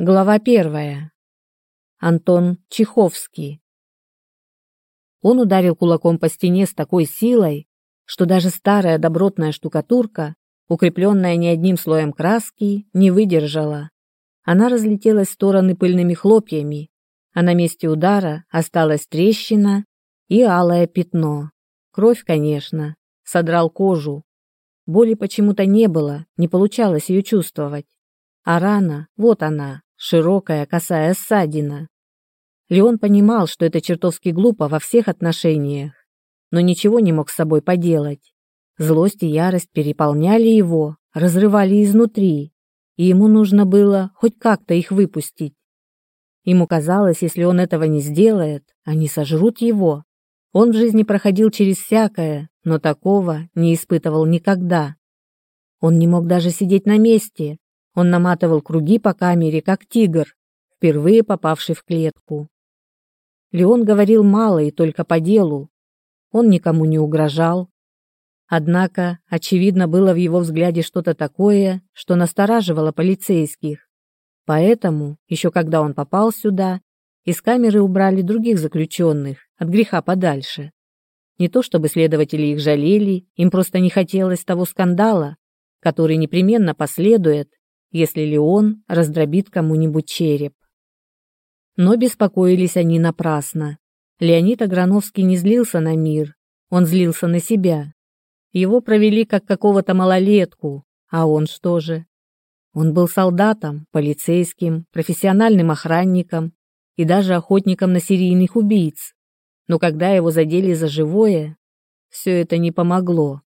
Глава первая. Антон Чеховский. Он ударил кулаком по стене с такой силой, что даже старая добротная штукатурка, укрепленная не одним слоем краски, не выдержала. Она разлетелась в стороны пыльными хлопьями, а на месте удара осталась трещина и алое пятно. Кровь, конечно, содрал кожу. Боли почему-то не было, не получалось ее чувствовать. А рана, вот она, широкая, косая ссадина. Леон понимал, что это чертовски глупо во всех отношениях, но ничего не мог с собой поделать. Злость и ярость переполняли его, разрывали изнутри, и ему нужно было хоть как-то их выпустить. Ему казалось, если он этого не сделает, они сожрут его. Он в жизни проходил через всякое, но такого не испытывал никогда. Он не мог даже сидеть на месте, он наматывал круги по камере, как тигр, впервые попавший в клетку. Леон говорил мало и только по делу. Он никому не угрожал. Однако, очевидно, было в его взгляде что-то такое, что настораживало полицейских. Поэтому, еще когда он попал сюда, из камеры убрали других заключенных, от греха подальше. Не то чтобы следователи их жалели, им просто не хотелось того скандала, который непременно последует, если Леон раздробит кому-нибудь череп. Но беспокоились они напрасно. Леонид Аграновский не злился на мир, он злился на себя. Его провели как какого-то малолетку, а он что же? Он был солдатом, полицейским, профессиональным охранником и даже охотником на серийных убийц. Но когда его задели за живое, все это не помогло.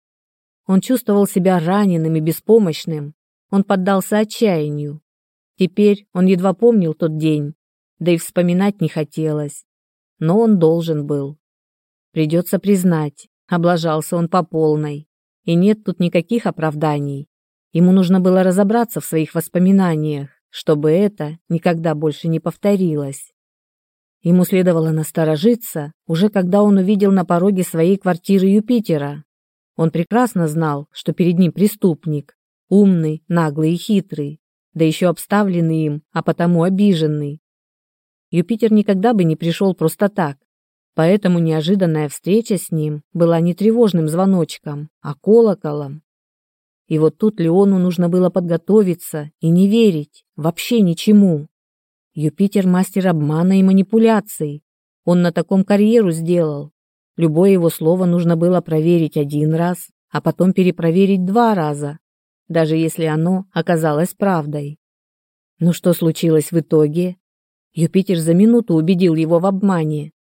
Он чувствовал себя раненым и беспомощным, он поддался отчаянию. Теперь он едва помнил тот день, да и вспоминать не хотелось. Но он должен был. Придется признать, облажался он по полной. И нет тут никаких оправданий. Ему нужно было разобраться в своих воспоминаниях, чтобы это никогда больше не повторилось. Ему следовало насторожиться, уже когда он увидел на пороге своей квартиры Юпитера. Он прекрасно знал, что перед ним преступник, умный, наглый и хитрый, да еще обставленный им, а потому обиженный. Юпитер никогда бы не пришел просто так, поэтому неожиданная встреча с ним была не тревожным звоночком, а колоколом. И вот тут Леону нужно было подготовиться и не верить вообще ничему. Юпитер – мастер обмана и манипуляций. Он на таком карьеру сделал. Любое его слово нужно было проверить один раз, а потом перепроверить два раза, даже если оно оказалось правдой. Но что случилось в итоге? Юпитер за минуту убедил его в обмане,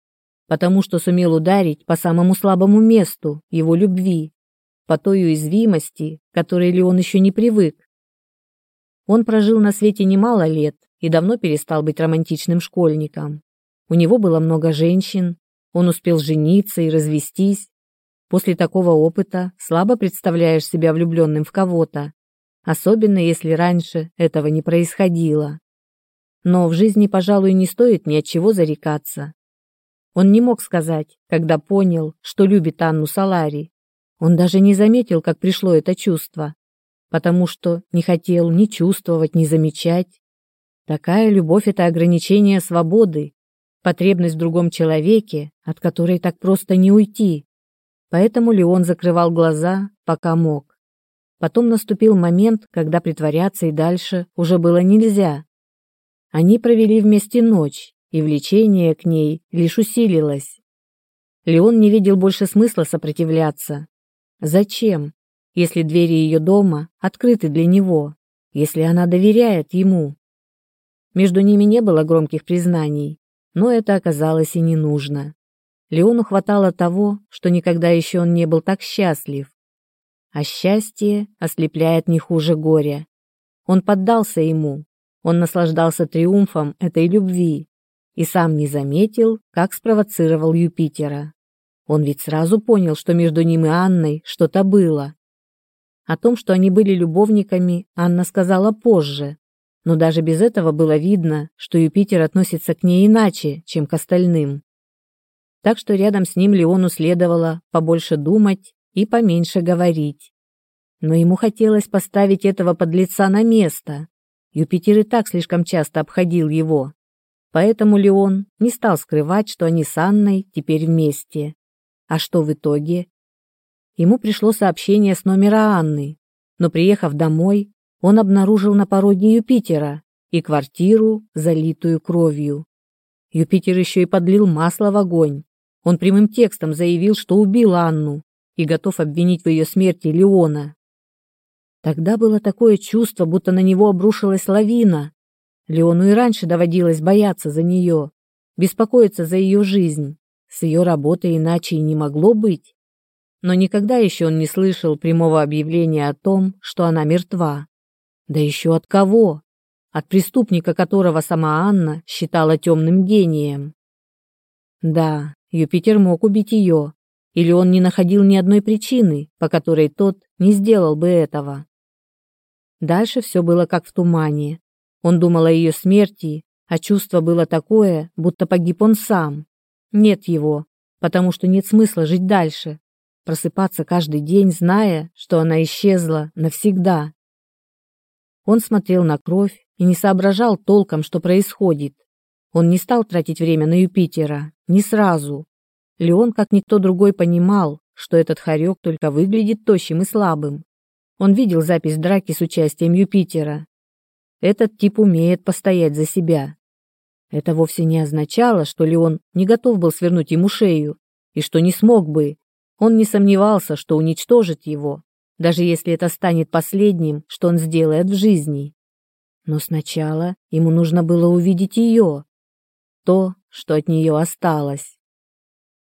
потому что сумел ударить по самому слабому месту его любви, по той уязвимости, которой ли он еще не привык. Он прожил на свете немало лет и давно перестал быть романтичным школьником. У него было много женщин, он успел жениться и развестись. После такого опыта слабо представляешь себя влюбленным в кого-то, особенно если раньше этого не происходило. Но в жизни, пожалуй, не стоит ни от чего зарекаться. Он не мог сказать, когда понял, что любит Анну Салари. Он даже не заметил, как пришло это чувство, потому что не хотел ни чувствовать, ни замечать. Такая любовь – это ограничение свободы, потребность в другом человеке, от которой так просто не уйти. Поэтому Леон закрывал глаза, пока мог. Потом наступил момент, когда притворяться и дальше уже было нельзя. Они провели вместе ночь, и влечение к ней лишь усилилось. Леон не видел больше смысла сопротивляться. Зачем, если двери ее дома открыты для него, если она доверяет ему? Между ними не было громких признаний, но это оказалось и не нужно. Леону хватало того, что никогда еще он не был так счастлив а счастье ослепляет не хуже горя. Он поддался ему, он наслаждался триумфом этой любви и сам не заметил, как спровоцировал Юпитера. Он ведь сразу понял, что между ним и Анной что-то было. О том, что они были любовниками, Анна сказала позже, но даже без этого было видно, что Юпитер относится к ней иначе, чем к остальным. Так что рядом с ним Леону следовало побольше думать, и поменьше говорить. Но ему хотелось поставить этого подлеца на место. Юпитер и так слишком часто обходил его. Поэтому Леон не стал скрывать, что они с Анной теперь вместе. А что в итоге? Ему пришло сообщение с номера Анны, но приехав домой, он обнаружил на пороге Юпитера и квартиру, залитую кровью. Юпитер еще и подлил масло в огонь. Он прямым текстом заявил, что убил Анну, и готов обвинить в ее смерти Леона. Тогда было такое чувство, будто на него обрушилась лавина. Леону и раньше доводилось бояться за нее, беспокоиться за ее жизнь. С ее работой иначе и не могло быть. Но никогда еще он не слышал прямого объявления о том, что она мертва. Да еще от кого? От преступника, которого сама Анна считала темным гением. Да, Юпитер мог убить ее, или он не находил ни одной причины, по которой тот не сделал бы этого. Дальше все было как в тумане. Он думал о ее смерти, а чувство было такое, будто погиб он сам. Нет его, потому что нет смысла жить дальше, просыпаться каждый день, зная, что она исчезла навсегда. Он смотрел на кровь и не соображал толком, что происходит. Он не стал тратить время на Юпитера, не сразу, Леон, как никто другой, понимал, что этот хорек только выглядит тощим и слабым. Он видел запись драки с участием Юпитера. Этот тип умеет постоять за себя. Это вовсе не означало, что Леон не готов был свернуть ему шею, и что не смог бы. Он не сомневался, что уничтожит его, даже если это станет последним, что он сделает в жизни. Но сначала ему нужно было увидеть ее, то, что от нее осталось.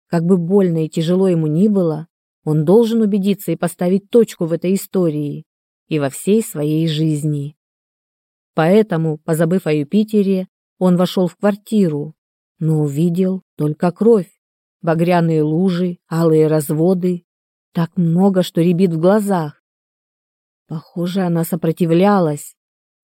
Как бы больно и тяжело ему ни было, он должен убедиться и поставить точку в этой истории и во всей своей жизни. Поэтому, позабыв о Юпитере, он вошел в квартиру, но увидел только кровь, багряные лужи, алые разводы, так много, что рябит в глазах. Похоже, она сопротивлялась,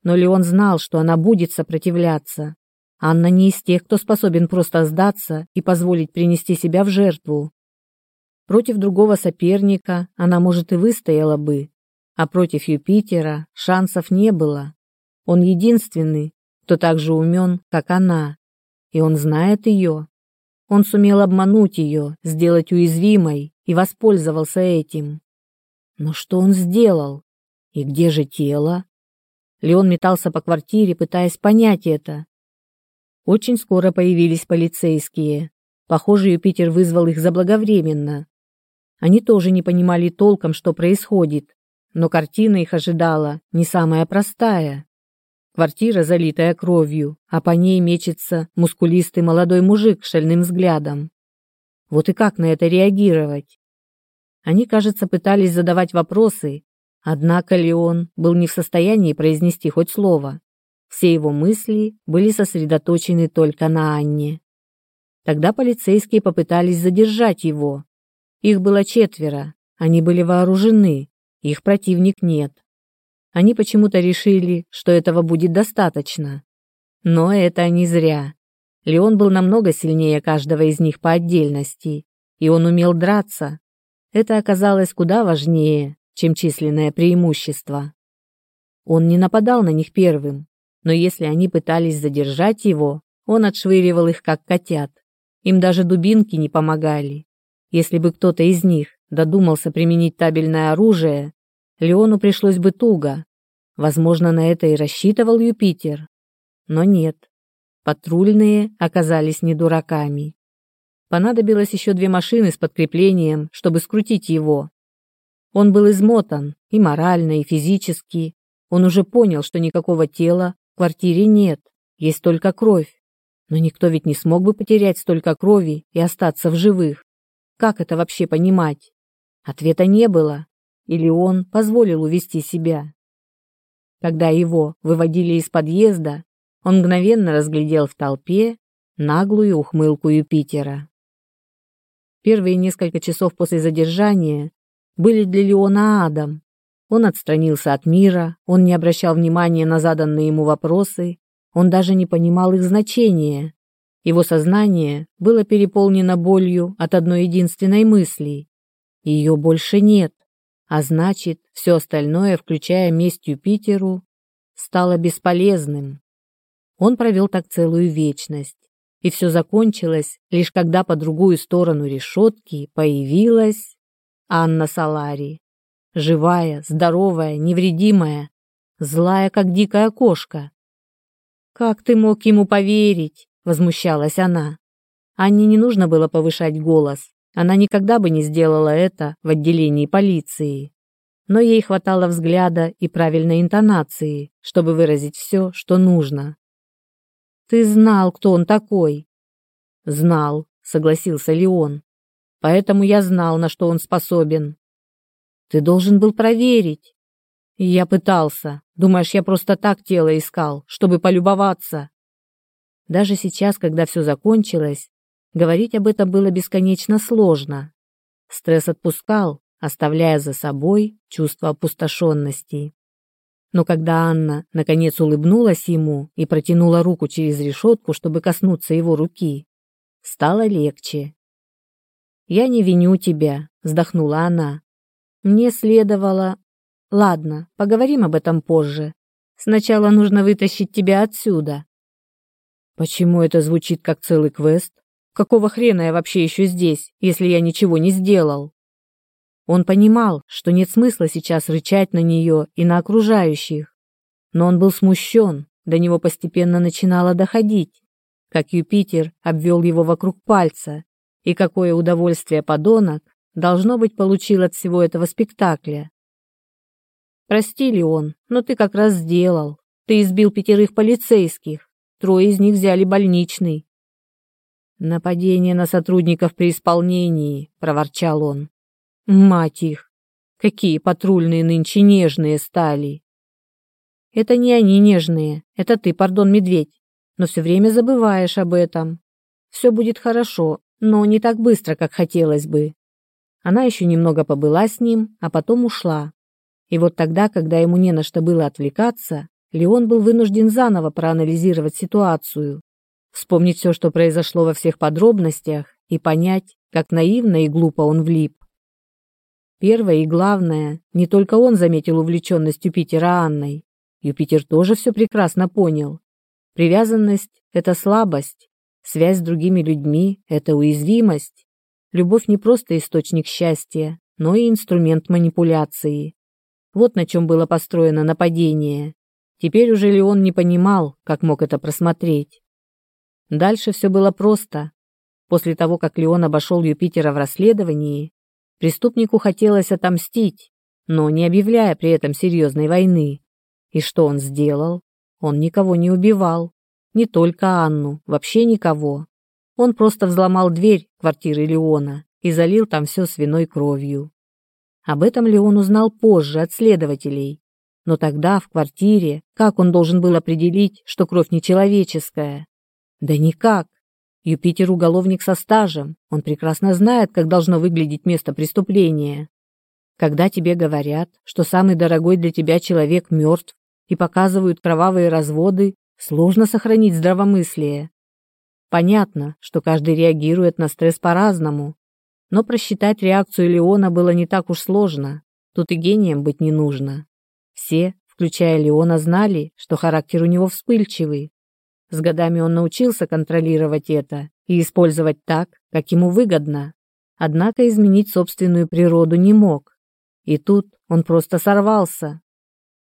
но Леон знал, что она будет сопротивляться, Анна не из тех, кто способен просто сдаться и позволить принести себя в жертву. Против другого соперника она, может, и выстояла бы, а против Юпитера шансов не было. Он единственный, кто так же умен, как она, и он знает ее. Он сумел обмануть ее, сделать уязвимой и воспользовался этим. Но что он сделал? И где же тело? Леон метался по квартире, пытаясь понять это, очень скоро появились полицейские. Похоже, Юпитер вызвал их заблаговременно. Они тоже не понимали толком, что происходит, но картина их ожидала не самая простая. Квартира, залитая кровью, а по ней мечется мускулистый молодой мужик с шальным взглядом. Вот и как на это реагировать? Они, кажется, пытались задавать вопросы, однако Леон был не в состоянии произнести хоть слово. Все его мысли были сосредоточены только на Анне. Тогда полицейские попытались задержать его. Их было четверо, они были вооружены, их противник нет. Они почему-то решили, что этого будет достаточно. Но это не зря. Леон был намного сильнее каждого из них по отдельности, и он умел драться. Это оказалось куда важнее, чем численное преимущество. Он не нападал на них первым, но если они пытались задержать его, он отшвыривал их, как котят. Им даже дубинки не помогали. Если бы кто-то из них додумался применить табельное оружие, Леону пришлось бы туго. Возможно, на это и рассчитывал Юпитер. Но нет. Патрульные оказались не дураками. Понадобилось еще две машины с подкреплением, чтобы скрутить его. Он был измотан и морально, и физически. Он уже понял, что никакого тела квартире нет, есть только кровь. Но никто ведь не смог бы потерять столько крови и остаться в живых. Как это вообще понимать? Ответа не было. Или он позволил увести себя. Когда его выводили из подъезда, он мгновенно разглядел в толпе наглую ухмылку Юпитера. Первые несколько часов после задержания были для Леона адом. Он отстранился от мира, он не обращал внимания на заданные ему вопросы, он даже не понимал их значения. Его сознание было переполнено болью от одной единственной мысли. Ее больше нет, а значит, все остальное, включая месть Юпитеру, стало бесполезным. Он провел так целую вечность, и все закончилось, лишь когда по другую сторону решетки появилась Анна Салари живая, здоровая, невредимая, злая, как дикая кошка. «Как ты мог ему поверить?» — возмущалась она. Анне не нужно было повышать голос. Она никогда бы не сделала это в отделении полиции. Но ей хватало взгляда и правильной интонации, чтобы выразить все, что нужно. «Ты знал, кто он такой?» «Знал», — согласился Леон. «Поэтому я знал, на что он способен. Ты должен был проверить. Я пытался. Думаешь, я просто так тело искал, чтобы полюбоваться? Даже сейчас, когда все закончилось, говорить об этом было бесконечно сложно. Стресс отпускал, оставляя за собой чувство опустошенности. Но когда Анна, наконец, улыбнулась ему и протянула руку через решетку, чтобы коснуться его руки, стало легче. «Я не виню тебя», — вздохнула она. Мне следовало... Ладно, поговорим об этом позже. Сначала нужно вытащить тебя отсюда. Почему это звучит как целый квест? Какого хрена я вообще еще здесь, если я ничего не сделал? Он понимал, что нет смысла сейчас рычать на нее и на окружающих. Но он был смущен, до него постепенно начинало доходить, как Юпитер обвел его вокруг пальца, и какое удовольствие подонок должно быть, получил от всего этого спектакля. Прости, Леон, но ты как раз сделал. Ты избил пятерых полицейских. Трое из них взяли больничный. Нападение на сотрудников при исполнении, проворчал он. Мать их! Какие патрульные нынче нежные стали! Это не они нежные, это ты, пардон, медведь. Но все время забываешь об этом. Все будет хорошо, но не так быстро, как хотелось бы. Она еще немного побыла с ним, а потом ушла. И вот тогда, когда ему не на что было отвлекаться, Леон был вынужден заново проанализировать ситуацию, вспомнить все, что произошло во всех подробностях, и понять, как наивно и глупо он влип. Первое и главное, не только он заметил увлеченность Юпитера Анной. Юпитер тоже все прекрасно понял. Привязанность – это слабость, связь с другими людьми – это уязвимость. Любовь не просто источник счастья, но и инструмент манипуляции. Вот на чем было построено нападение. Теперь уже Леон не понимал, как мог это просмотреть. Дальше все было просто. После того, как Леон обошел Юпитера в расследовании, преступнику хотелось отомстить, но не объявляя при этом серьезной войны. И что он сделал? Он никого не убивал. Не только Анну, вообще никого. Он просто взломал дверь квартиры Леона и залил там все свиной кровью. Об этом Леон узнал позже от следователей. Но тогда в квартире как он должен был определить, что кровь нечеловеческая? Да никак. Юпитер уголовник со стажем, он прекрасно знает, как должно выглядеть место преступления. Когда тебе говорят, что самый дорогой для тебя человек мертв и показывают кровавые разводы, сложно сохранить здравомыслие. Понятно, что каждый реагирует на стресс по-разному. Но просчитать реакцию Леона было не так уж сложно. Тут и гением быть не нужно. Все, включая Леона, знали, что характер у него вспыльчивый. С годами он научился контролировать это и использовать так, как ему выгодно. Однако изменить собственную природу не мог. И тут он просто сорвался.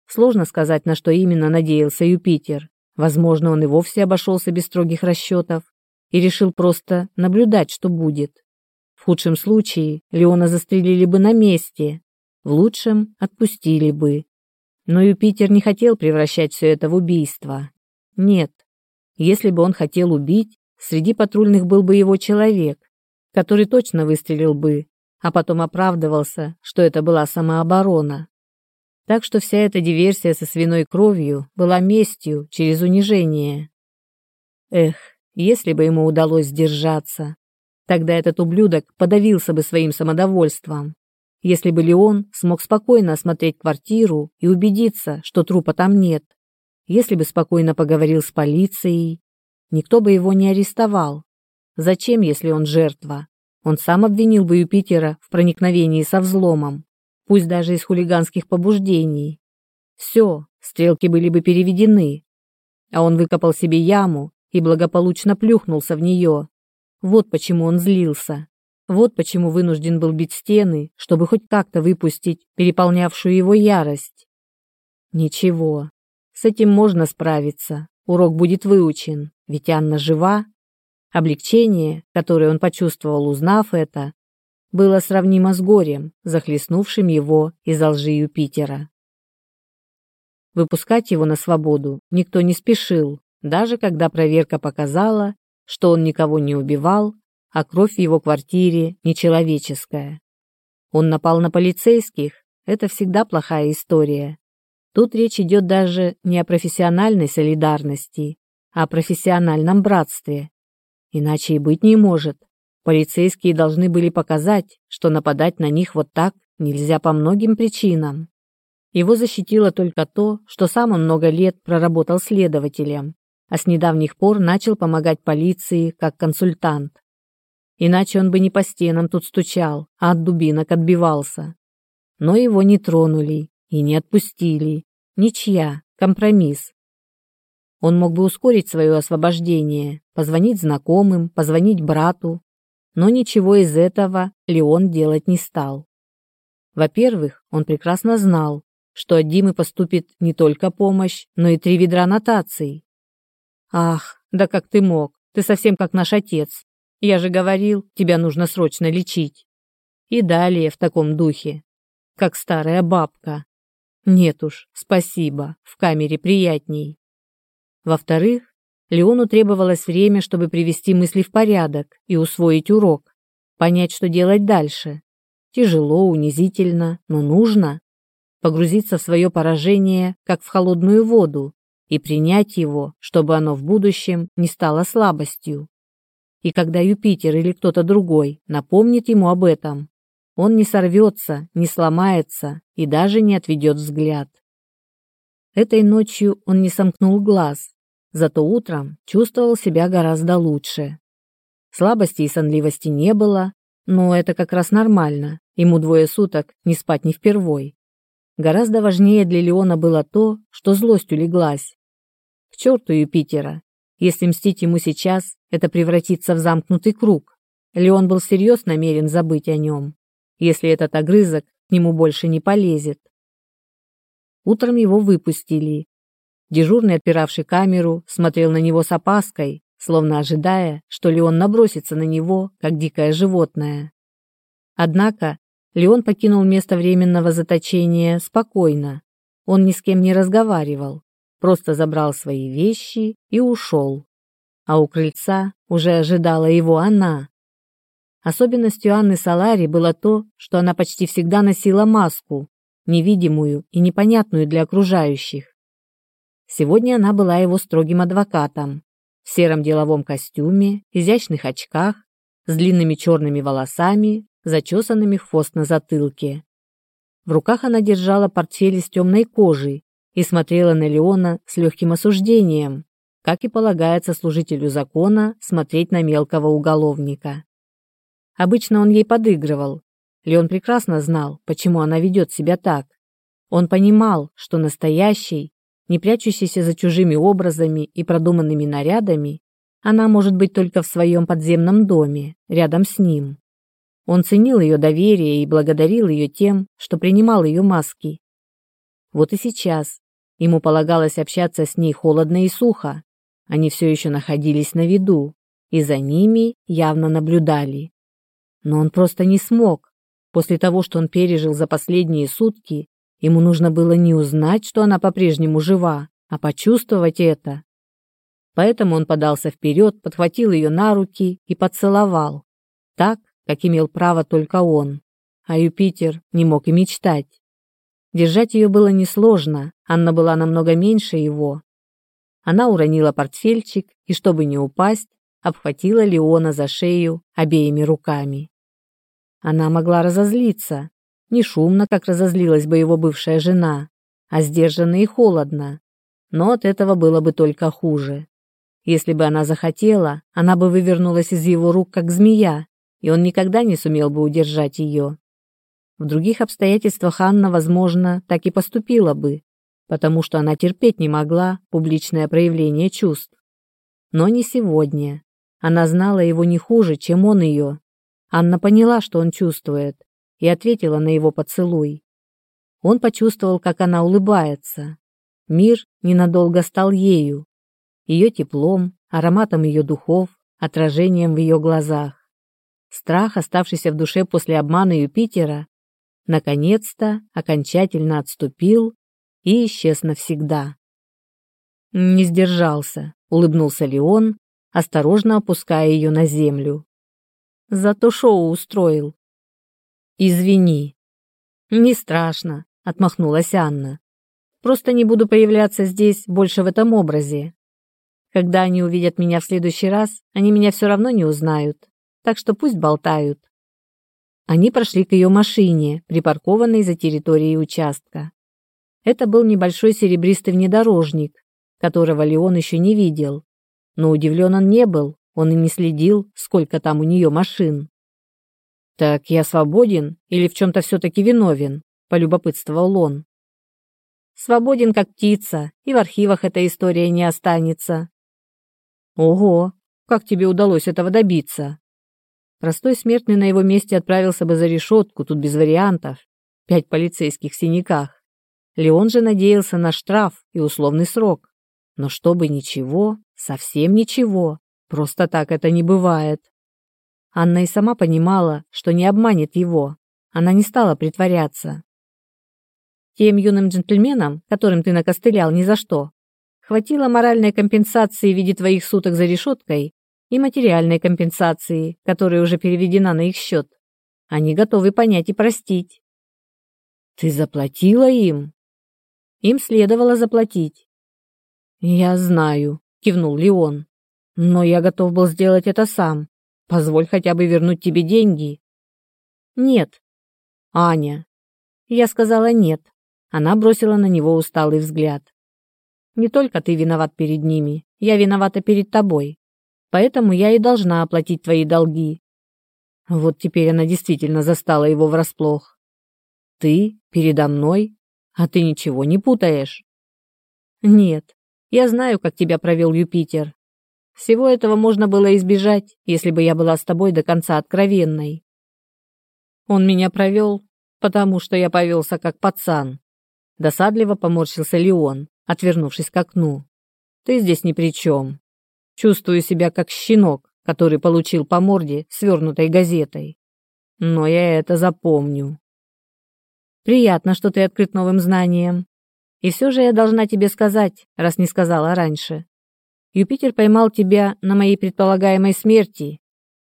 Сложно сказать, на что именно надеялся Юпитер. Возможно, он и вовсе обошелся без строгих расчетов и решил просто наблюдать, что будет. В худшем случае Леона застрелили бы на месте, в лучшем отпустили бы. Но Юпитер не хотел превращать все это в убийство. Нет, если бы он хотел убить, среди патрульных был бы его человек, который точно выстрелил бы, а потом оправдывался, что это была самооборона. Так что вся эта диверсия со свиной кровью была местью через унижение. Эх, если бы ему удалось сдержаться, тогда этот ублюдок подавился бы своим самодовольством. Если бы Леон смог спокойно осмотреть квартиру и убедиться, что трупа там нет. Если бы спокойно поговорил с полицией, никто бы его не арестовал. Зачем, если он жертва? Он сам обвинил бы Юпитера в проникновении со взломом, пусть даже из хулиганских побуждений. Все, стрелки были бы переведены. А он выкопал себе яму и благополучно плюхнулся в нее. Вот почему он злился. Вот почему вынужден был бить стены, чтобы хоть как-то выпустить переполнявшую его ярость. Ничего, с этим можно справиться. Урок будет выучен, ведь Анна жива. Облегчение, которое он почувствовал, узнав это, было сравнимо с горем, захлестнувшим его из лжи Юпитера. Выпускать его на свободу никто не спешил, даже когда проверка показала, что он никого не убивал, а кровь в его квартире нечеловеческая. Он напал на полицейских, это всегда плохая история. Тут речь идет даже не о профессиональной солидарности, а о профессиональном братстве. Иначе и быть не может. Полицейские должны были показать, что нападать на них вот так нельзя по многим причинам. Его защитило только то, что сам он много лет проработал следователем, а с недавних пор начал помогать полиции как консультант. Иначе он бы не по стенам тут стучал, а от дубинок отбивался. Но его не тронули и не отпустили. Ничья, компромисс. Он мог бы ускорить свое освобождение, позвонить знакомым, позвонить брату. Но ничего из этого Леон делать не стал. Во-первых, он прекрасно знал, что от Димы поступит не только помощь, но и три ведра нотаций, Ах, да как ты мог? Ты совсем как наш отец. Я же говорил, тебя нужно срочно лечить. И далее в таком духе. Как старая бабка. Нет уж, спасибо, в камере приятней. Во-вторых, Леону требовалось время, чтобы привести мысли в порядок и усвоить урок, понять, что делать дальше. Тяжело, унизительно, но нужно. Погрузиться в свое поражение, как в холодную воду, и принять его, чтобы оно в будущем не стало слабостью. И когда Юпитер или кто-то другой напомнит ему об этом, он не сорвется, не сломается и даже не отведет взгляд. Этой ночью он не сомкнул глаз, зато утром чувствовал себя гораздо лучше. Слабости и сонливости не было, но это как раз нормально, ему двое суток не спать не впервой. Гораздо важнее для Леона было то, что злость улеглась, к чертую Питера! Если мстить ему сейчас, это превратится в замкнутый круг. Леон был серьез намерен забыть о нем. Если этот огрызок к нему больше не полезет. Утром его выпустили. Дежурный, отпиравший камеру, смотрел на него с опаской, словно ожидая, что Леон набросится на него, как дикое животное. Однако Леон покинул место временного заточения спокойно. Он ни с кем не разговаривал, просто забрал свои вещи и ушел. А у крыльца уже ожидала его она. Особенностью Анны Салари было то, что она почти всегда носила маску, невидимую и непонятную для окружающих. Сегодня она была его строгим адвокатом, в сером деловом костюме, изящных очках, с длинными черными волосами, зачесанными хвост на затылке. В руках она держала портфель из темной кожи и смотрела на Леона с легким осуждением, как и полагается служителю закона смотреть на мелкого уголовника. Обычно он ей подыгрывал. Леон прекрасно знал, почему она ведет себя так. Он понимал, что настоящий, не прячущийся за чужими образами и продуманными нарядами, она может быть только в своем подземном доме, рядом с ним. Он ценил ее доверие и благодарил ее тем, что принимал ее маски, вот и сейчас. Ему полагалось общаться с ней холодно и сухо. Они все еще находились на виду, и за ними явно наблюдали. Но он просто не смог. После того, что он пережил за последние сутки, ему нужно было не узнать, что она по-прежнему жива, а почувствовать это. Поэтому он подался вперед, подхватил ее на руки и поцеловал. Так, как имел право только он. А Юпитер не мог и мечтать. Держать ее было несложно, Анна была намного меньше его. Она уронила портфельчик и, чтобы не упасть, обхватила Леона за шею обеими руками. Она могла разозлиться, не шумно, как разозлилась бы его бывшая жена, а сдержанно и холодно. Но от этого было бы только хуже. Если бы она захотела, она бы вывернулась из его рук, как змея, и он никогда не сумел бы удержать ее. В других обстоятельствах Анна, возможно, так и поступила бы, потому что она терпеть не могла публичное проявление чувств. Но не сегодня. Она знала его не хуже, чем он ее. Анна поняла, что он чувствует, и ответила на его поцелуй. Он почувствовал, как она улыбается. Мир ненадолго стал ею, ее теплом, ароматом ее духов, отражением в ее глазах. Страх, оставшийся в душе после обмана Юпитера, наконец-то окончательно отступил и исчез навсегда. Не сдержался, улыбнулся Леон, осторожно опуская ее на землю. Зато шоу устроил. Извини. Не страшно, отмахнулась Анна. Просто не буду появляться здесь больше в этом образе. Когда они увидят меня в следующий раз, они меня все равно не узнают. Так что пусть болтают. Они прошли к ее машине, припаркованной за территорией участка. Это был небольшой серебристый внедорожник, которого Леон еще не видел. Но удивлен он не был, он и не следил, сколько там у нее машин. «Так я свободен или в чем-то все-таки виновен?» – полюбопытствовал он. «Свободен, как птица, и в архивах эта история не останется». «Ого, как тебе удалось этого добиться?» Простой смертный на его месте отправился бы за решетку, тут без вариантов. Пять полицейских в синяках. Леон же надеялся на штраф и условный срок. Но чтобы ничего, совсем ничего, просто так это не бывает. Анна и сама понимала, что не обманет его. Она не стала притворяться. Тем юным джентльменам, которым ты накостылял ни за что, хватило моральной компенсации в виде твоих суток за решеткой и материальной компенсации, которая уже переведена на их счет. Они готовы понять и простить. Ты заплатила им? Им следовало заплатить. Я знаю, кивнул Леон. Но я готов был сделать это сам. Позволь хотя бы вернуть тебе деньги. Нет. Аня. Я сказала нет. Она бросила на него усталый взгляд. Не только ты виноват перед ними, я виновата перед тобой поэтому я и должна оплатить твои долги. Вот теперь она действительно застала его врасплох. Ты передо мной, а ты ничего не путаешь. Нет, я знаю, как тебя провел Юпитер. Всего этого можно было избежать, если бы я была с тобой до конца откровенной. Он меня провел, потому что я повелся как пацан. Досадливо поморщился Леон, отвернувшись к окну. Ты здесь ни при чем. Чувствую себя как щенок, который получил по морде свернутой газетой. Но я это запомню. Приятно, что ты открыт новым знаниям, И все же я должна тебе сказать, раз не сказала раньше. Юпитер поймал тебя на моей предполагаемой смерти.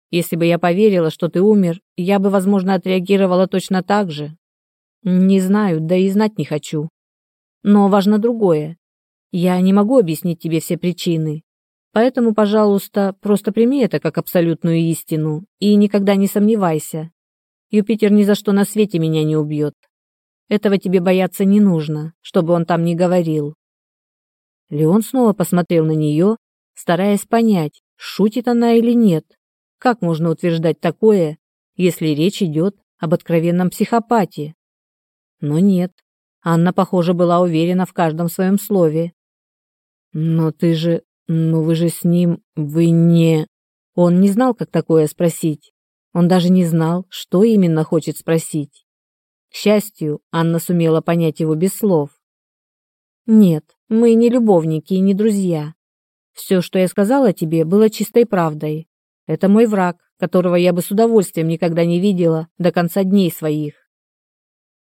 Если бы я поверила, что ты умер, я бы, возможно, отреагировала точно так же. Не знаю, да и знать не хочу. Но важно другое. Я не могу объяснить тебе все причины, Поэтому, пожалуйста, просто прими это как абсолютную истину и никогда не сомневайся. Юпитер ни за что на свете меня не убьет. Этого тебе бояться не нужно, чтобы он там не говорил». Леон снова посмотрел на нее, стараясь понять, шутит она или нет. Как можно утверждать такое, если речь идет об откровенном психопате? Но нет, Анна, похоже, была уверена в каждом своем слове. «Но ты же «Но вы же с ним... вы не...» Он не знал, как такое спросить. Он даже не знал, что именно хочет спросить. К счастью, Анна сумела понять его без слов. «Нет, мы не любовники и не друзья. Все, что я сказала тебе, было чистой правдой. Это мой враг, которого я бы с удовольствием никогда не видела до конца дней своих».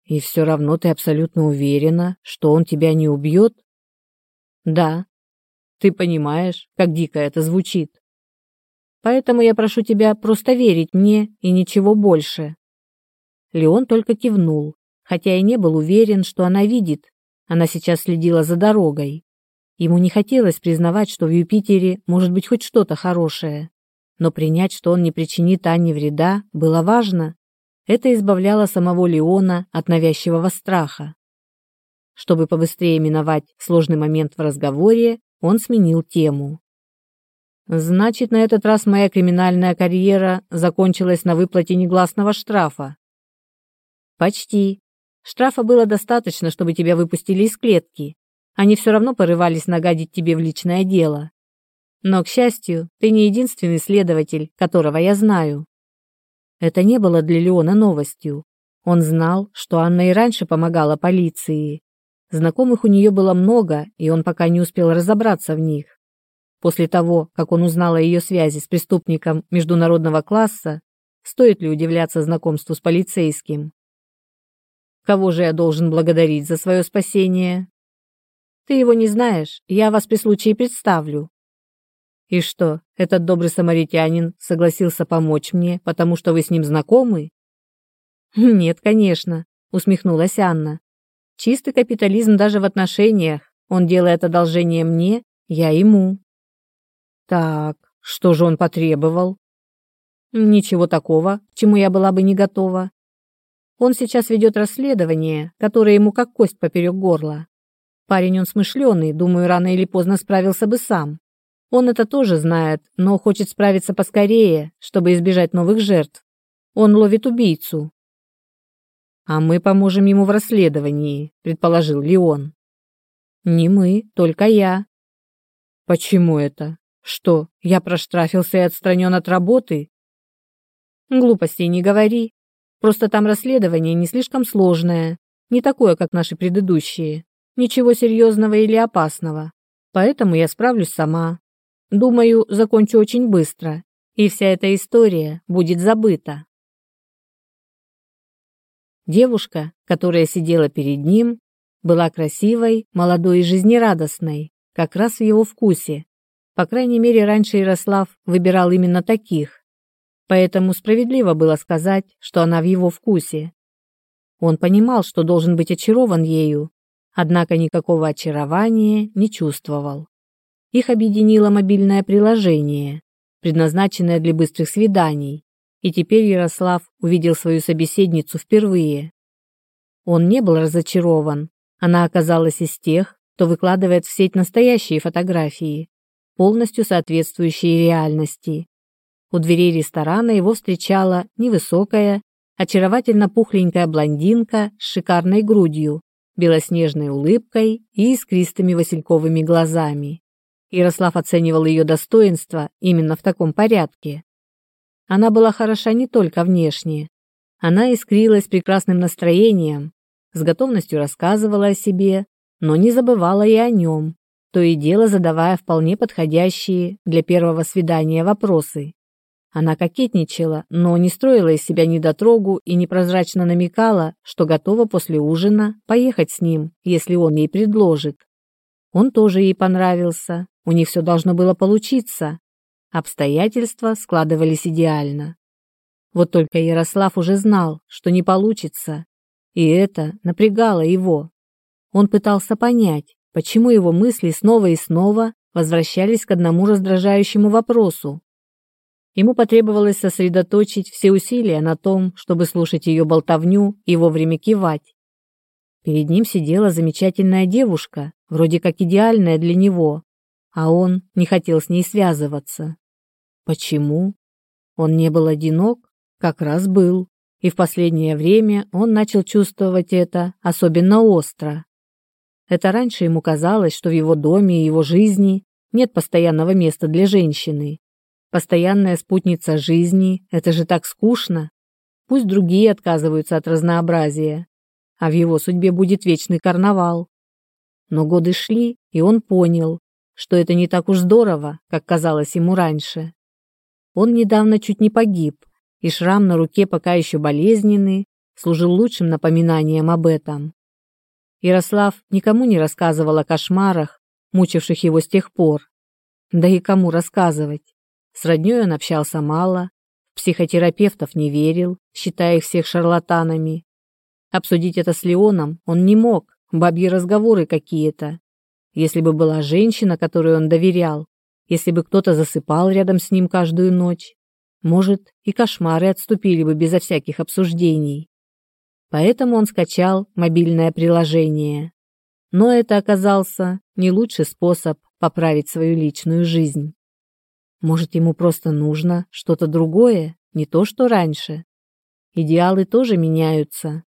«И все равно ты абсолютно уверена, что он тебя не убьет?» «Да, ты понимаешь, как дико это звучит. Поэтому я прошу тебя просто верить мне и ничего больше». Леон только кивнул, хотя и не был уверен, что она видит. Она сейчас следила за дорогой. Ему не хотелось признавать, что в Юпитере может быть хоть что-то хорошее. Но принять, что он не причинит Анне вреда, было важно. Это избавляло самого Леона от навязчивого страха. Чтобы побыстрее миновать сложный момент в разговоре, он сменил тему. «Значит, на этот раз моя криминальная карьера закончилась на выплате негласного штрафа?» «Почти. Штрафа было достаточно, чтобы тебя выпустили из клетки. Они все равно порывались нагадить тебе в личное дело. Но, к счастью, ты не единственный следователь, которого я знаю». Это не было для Леона новостью. Он знал, что Анна и раньше помогала полиции, Знакомых у нее было много, и он пока не успел разобраться в них. После того, как он узнал о ее связи с преступником международного класса, стоит ли удивляться знакомству с полицейским? Кого же я должен благодарить за свое спасение? Ты его не знаешь, я вас при случае представлю. И что, этот добрый самаритянин согласился помочь мне, потому что вы с ним знакомы? Хм, нет, конечно, усмехнулась Анна. Чистый капитализм даже в отношениях. Он делает одолжение мне, я ему. Так, что же он потребовал? Ничего такого, к чему я была бы не готова. Он сейчас ведет расследование, которое ему как кость поперек горла. Парень он смышленый, думаю, рано или поздно справился бы сам. Он это тоже знает, но хочет справиться поскорее, чтобы избежать новых жертв. Он ловит убийцу, «А мы поможем ему в расследовании», — предположил Леон. «Не мы, только я». «Почему это? Что, я проштрафился и отстранен от работы?» «Глупостей не говори. Просто там расследование не слишком сложное, не такое, как наши предыдущие. Ничего серьезного или опасного. Поэтому я справлюсь сама. Думаю, закончу очень быстро, и вся эта история будет забыта». Девушка, которая сидела перед ним, была красивой, молодой и жизнерадостной, как раз в его вкусе. По крайней мере, раньше Ярослав выбирал именно таких. Поэтому справедливо было сказать, что она в его вкусе. Он понимал, что должен быть очарован ею, однако никакого очарования не чувствовал. Их объединило мобильное приложение, предназначенное для быстрых свиданий, и теперь Ярослав увидел свою собеседницу впервые. Он не был разочарован. Она оказалась из тех, кто выкладывает в сеть настоящие фотографии, полностью соответствующие реальности. У дверей ресторана его встречала невысокая, очаровательно пухленькая блондинка с шикарной грудью, белоснежной улыбкой и искристыми васильковыми глазами. Ярослав оценивал ее достоинства именно в таком порядке. Она была хороша не только внешне. Она искрилась прекрасным настроением, с готовностью рассказывала о себе, но не забывала и о нем, то и дело задавая вполне подходящие для первого свидания вопросы. Она кокетничала, но не строила из себя недотрогу и непрозрачно намекала, что готова после ужина поехать с ним, если он ей предложит. Он тоже ей понравился, у них все должно было получиться, Обстоятельства складывались идеально. Вот только Ярослав уже знал, что не получится, и это напрягало его. Он пытался понять, почему его мысли снова и снова возвращались к одному раздражающему вопросу. Ему потребовалось сосредоточить все усилия на том, чтобы слушать ее болтовню и вовремя кивать. Перед ним сидела замечательная девушка, вроде как идеальная для него, а он не хотел с ней связываться. Почему? Он не был одинок? Как раз был. И в последнее время он начал чувствовать это особенно остро. Это раньше ему казалось, что в его доме и его жизни нет постоянного места для женщины. Постоянная спутница жизни – это же так скучно. Пусть другие отказываются от разнообразия, а в его судьбе будет вечный карнавал. Но годы шли, и он понял, что это не так уж здорово, как казалось ему раньше. Он недавно чуть не погиб, и шрам на руке пока еще болезненный, служил лучшим напоминанием об этом. Ярослав никому не рассказывал о кошмарах, мучивших его с тех пор. Да и кому рассказывать? С роднёй он общался мало, психотерапевтов не верил, считая их всех шарлатанами. Обсудить это с Леоном он не мог, бабьи разговоры какие-то если бы была женщина, которой он доверял, если бы кто-то засыпал рядом с ним каждую ночь, может, и кошмары отступили бы безо всяких обсуждений. Поэтому он скачал мобильное приложение. Но это оказался не лучший способ поправить свою личную жизнь. Может, ему просто нужно что-то другое, не то, что раньше. Идеалы тоже меняются.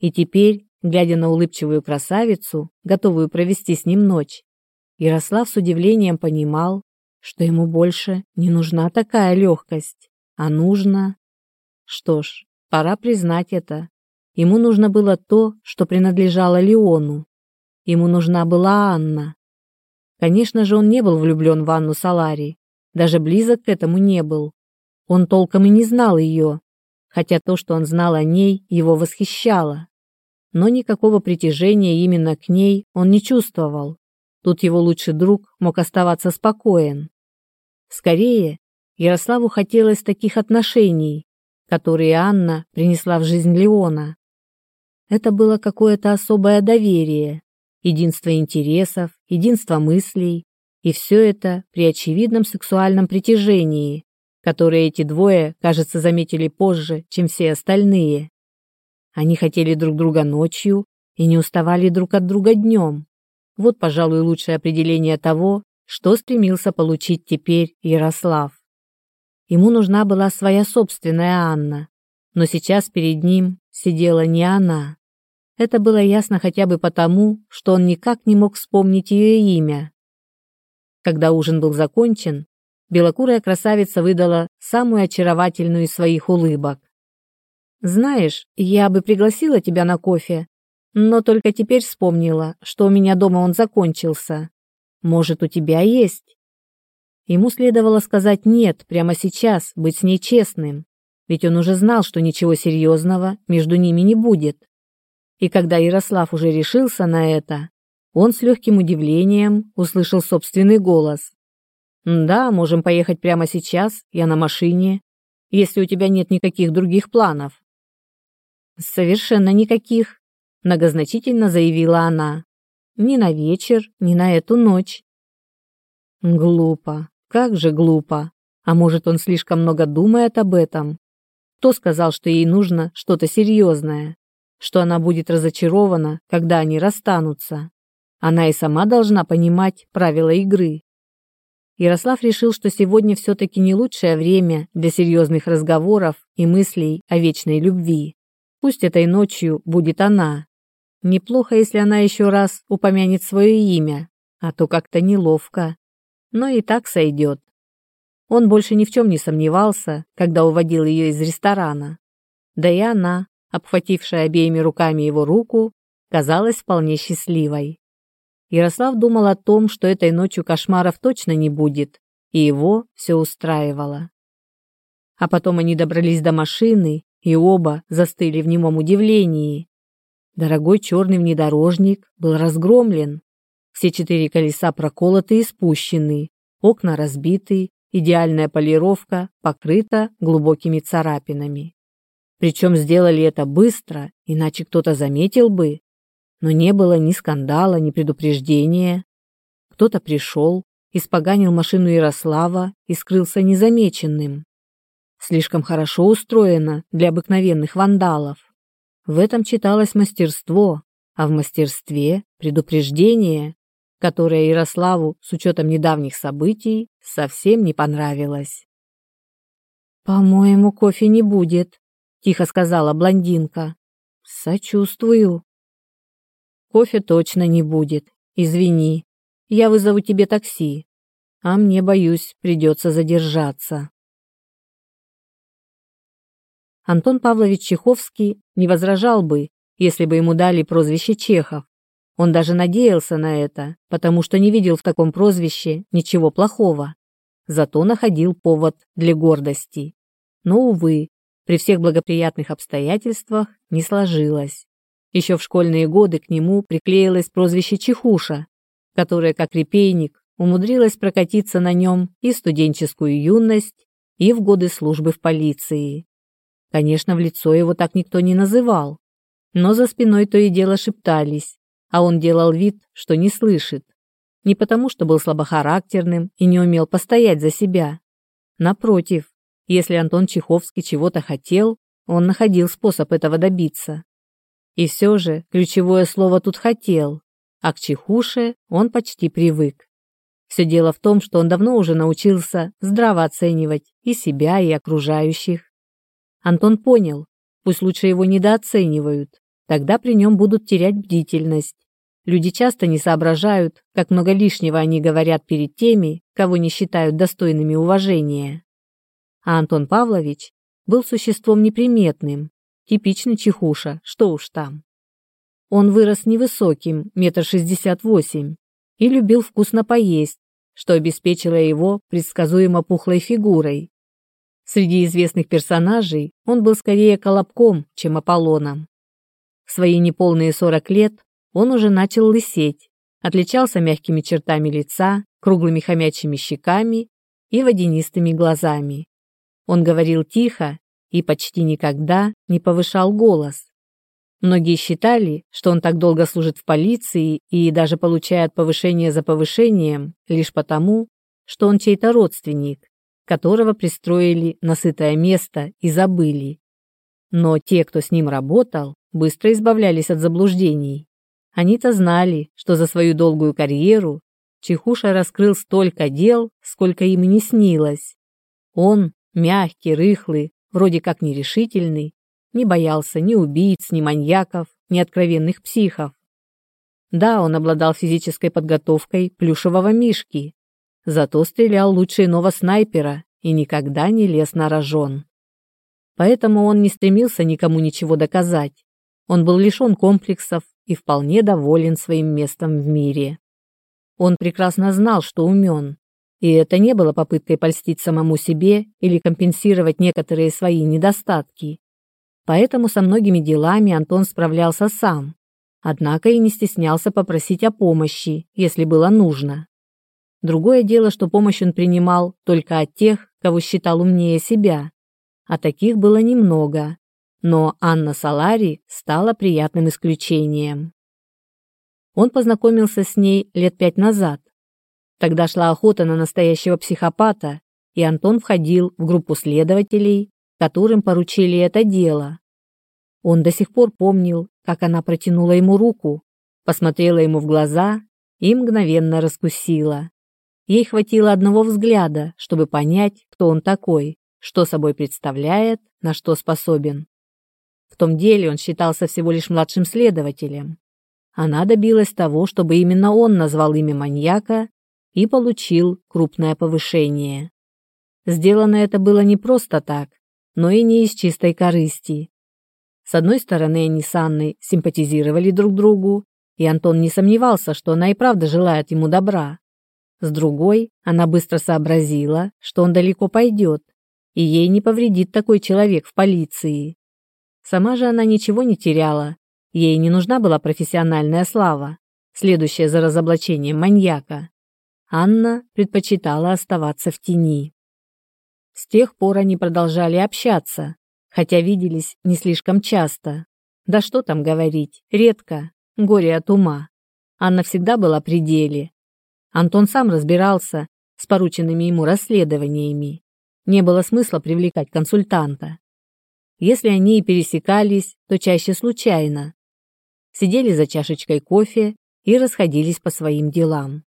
И теперь глядя на улыбчивую красавицу, готовую провести с ним ночь. Ярослав с удивлением понимал, что ему больше не нужна такая легкость, а нужно... Что ж, пора признать это. Ему нужно было то, что принадлежало Леону. Ему нужна была Анна. Конечно же, он не был влюблен в Анну Салари, даже близок к этому не был. Он толком и не знал ее, хотя то, что он знал о ней, его восхищало но никакого притяжения именно к ней он не чувствовал. Тут его лучший друг мог оставаться спокоен. Скорее, Ярославу хотелось таких отношений, которые Анна принесла в жизнь Леона. Это было какое-то особое доверие, единство интересов, единство мыслей, и все это при очевидном сексуальном притяжении, которое эти двое, кажется, заметили позже, чем все остальные. Они хотели друг друга ночью и не уставали друг от друга днем. Вот, пожалуй, лучшее определение того, что стремился получить теперь Ярослав. Ему нужна была своя собственная Анна, но сейчас перед ним сидела не она. Это было ясно хотя бы потому, что он никак не мог вспомнить ее имя. Когда ужин был закончен, белокурая красавица выдала самую очаровательную из своих улыбок. Знаешь, я бы пригласила тебя на кофе, но только теперь вспомнила, что у меня дома он закончился. Может, у тебя есть?» Ему следовало сказать «нет» прямо сейчас, быть с ней честным, ведь он уже знал, что ничего серьезного между ними не будет. И когда Ярослав уже решился на это, он с легким удивлением услышал собственный голос. «Да, можем поехать прямо сейчас, я на машине, если у тебя нет никаких других планов». Совершенно никаких, многозначительно заявила она. Ни на вечер, ни на эту ночь. Глупо, как же глупо. А может, он слишком много думает об этом? Кто сказал, что ей нужно что-то серьезное? Что она будет разочарована, когда они расстанутся? Она и сама должна понимать правила игры. Ярослав решил, что сегодня все-таки не лучшее время для серьезных разговоров и мыслей о вечной любви. Пусть этой ночью будет она. Неплохо, если она еще раз упомянет свое имя, а то как-то неловко. Но и так сойдет. Он больше ни в чем не сомневался, когда уводил ее из ресторана. Да и она, обхватившая обеими руками его руку, казалась вполне счастливой. Ярослав думал о том, что этой ночью кошмаров точно не будет, и его все устраивало. А потом они добрались до машины и оба застыли в немом удивлении. Дорогой черный внедорожник был разгромлен. Все четыре колеса проколоты и спущены, окна разбиты, идеальная полировка покрыта глубокими царапинами. Причем сделали это быстро, иначе кто-то заметил бы. Но не было ни скандала, ни предупреждения. Кто-то пришел, испоганил машину Ярослава и скрылся незамеченным слишком хорошо устроена для обыкновенных вандалов. В этом читалось мастерство, а в мастерстве – предупреждение, которое Ярославу с учетом недавних событий совсем не понравилось. «По-моему, кофе не будет», – тихо сказала блондинка. «Сочувствую». «Кофе точно не будет. Извини. Я вызову тебе такси. А мне, боюсь, придется задержаться». Антон Павлович Чеховский не возражал бы, если бы ему дали прозвище Чехов. Он даже надеялся на это, потому что не видел в таком прозвище ничего плохого. Зато находил повод для гордости. Но, увы, при всех благоприятных обстоятельствах не сложилось. Еще в школьные годы к нему приклеилось прозвище Чехуша, которое, как репейник, умудрилось прокатиться на нем и студенческую юность, и в годы службы в полиции. Конечно, в лицо его так никто не называл. Но за спиной то и дело шептались, а он делал вид, что не слышит. Не потому, что был слабохарактерным и не умел постоять за себя. Напротив, если Антон Чеховский чего-то хотел, он находил способ этого добиться. И все же ключевое слово тут «хотел», а к чехуше он почти привык. Все дело в том, что он давно уже научился здраво оценивать и себя, и окружающих. Антон понял, пусть лучше его недооценивают, тогда при нем будут терять бдительность. Люди часто не соображают, как много лишнего они говорят перед теми, кого не считают достойными уважения. А Антон Павлович был существом неприметным, типично чехуша, что уж там. Он вырос невысоким, метр шестьдесят восемь, и любил вкусно поесть, что обеспечило его предсказуемо пухлой фигурой, Среди известных персонажей он был скорее колобком, чем Аполлоном. В свои неполные 40 лет он уже начал лысеть, отличался мягкими чертами лица, круглыми хомячими щеками и водянистыми глазами. Он говорил тихо и почти никогда не повышал голос. Многие считали, что он так долго служит в полиции и даже получает повышение за повышением лишь потому, что он чей-то родственник которого пристроили на сытое место и забыли. Но те, кто с ним работал, быстро избавлялись от заблуждений. Они-то знали, что за свою долгую карьеру Чехуша раскрыл столько дел, сколько им не снилось. Он, мягкий, рыхлый, вроде как нерешительный, не боялся ни убийц, ни маньяков, ни откровенных психов. Да, он обладал физической подготовкой плюшевого мишки, зато стрелял лучше иного снайпера и никогда не лез на рожон. Поэтому он не стремился никому ничего доказать. Он был лишен комплексов и вполне доволен своим местом в мире. Он прекрасно знал, что умен, и это не было попыткой польстить самому себе или компенсировать некоторые свои недостатки. Поэтому со многими делами Антон справлялся сам, однако и не стеснялся попросить о помощи, если было нужно. Другое дело, что помощь он принимал только от тех, кого считал умнее себя. А таких было немного. Но Анна Салари стала приятным исключением. Он познакомился с ней лет пять назад. Тогда шла охота на настоящего психопата, и Антон входил в группу следователей, которым поручили это дело. Он до сих пор помнил, как она протянула ему руку, посмотрела ему в глаза и мгновенно раскусила. Ей хватило одного взгляда, чтобы понять, кто он такой, что собой представляет, на что способен. В том деле он считался всего лишь младшим следователем. Она добилась того, чтобы именно он назвал имя маньяка и получил крупное повышение. Сделано это было не просто так, но и не из чистой корысти. С одной стороны, они с Анной симпатизировали друг другу, и Антон не сомневался, что она и правда желает ему добра. С другой, она быстро сообразила, что он далеко пойдет, и ей не повредит такой человек в полиции. Сама же она ничего не теряла, ей не нужна была профессиональная слава, следующая за разоблачением маньяка. Анна предпочитала оставаться в тени. С тех пор они продолжали общаться, хотя виделись не слишком часто. Да что там говорить, редко, горе от ума. Анна всегда была при деле, Антон сам разбирался с порученными ему расследованиями. Не было смысла привлекать консультанта. Если они и пересекались, то чаще случайно. Сидели за чашечкой кофе и расходились по своим делам.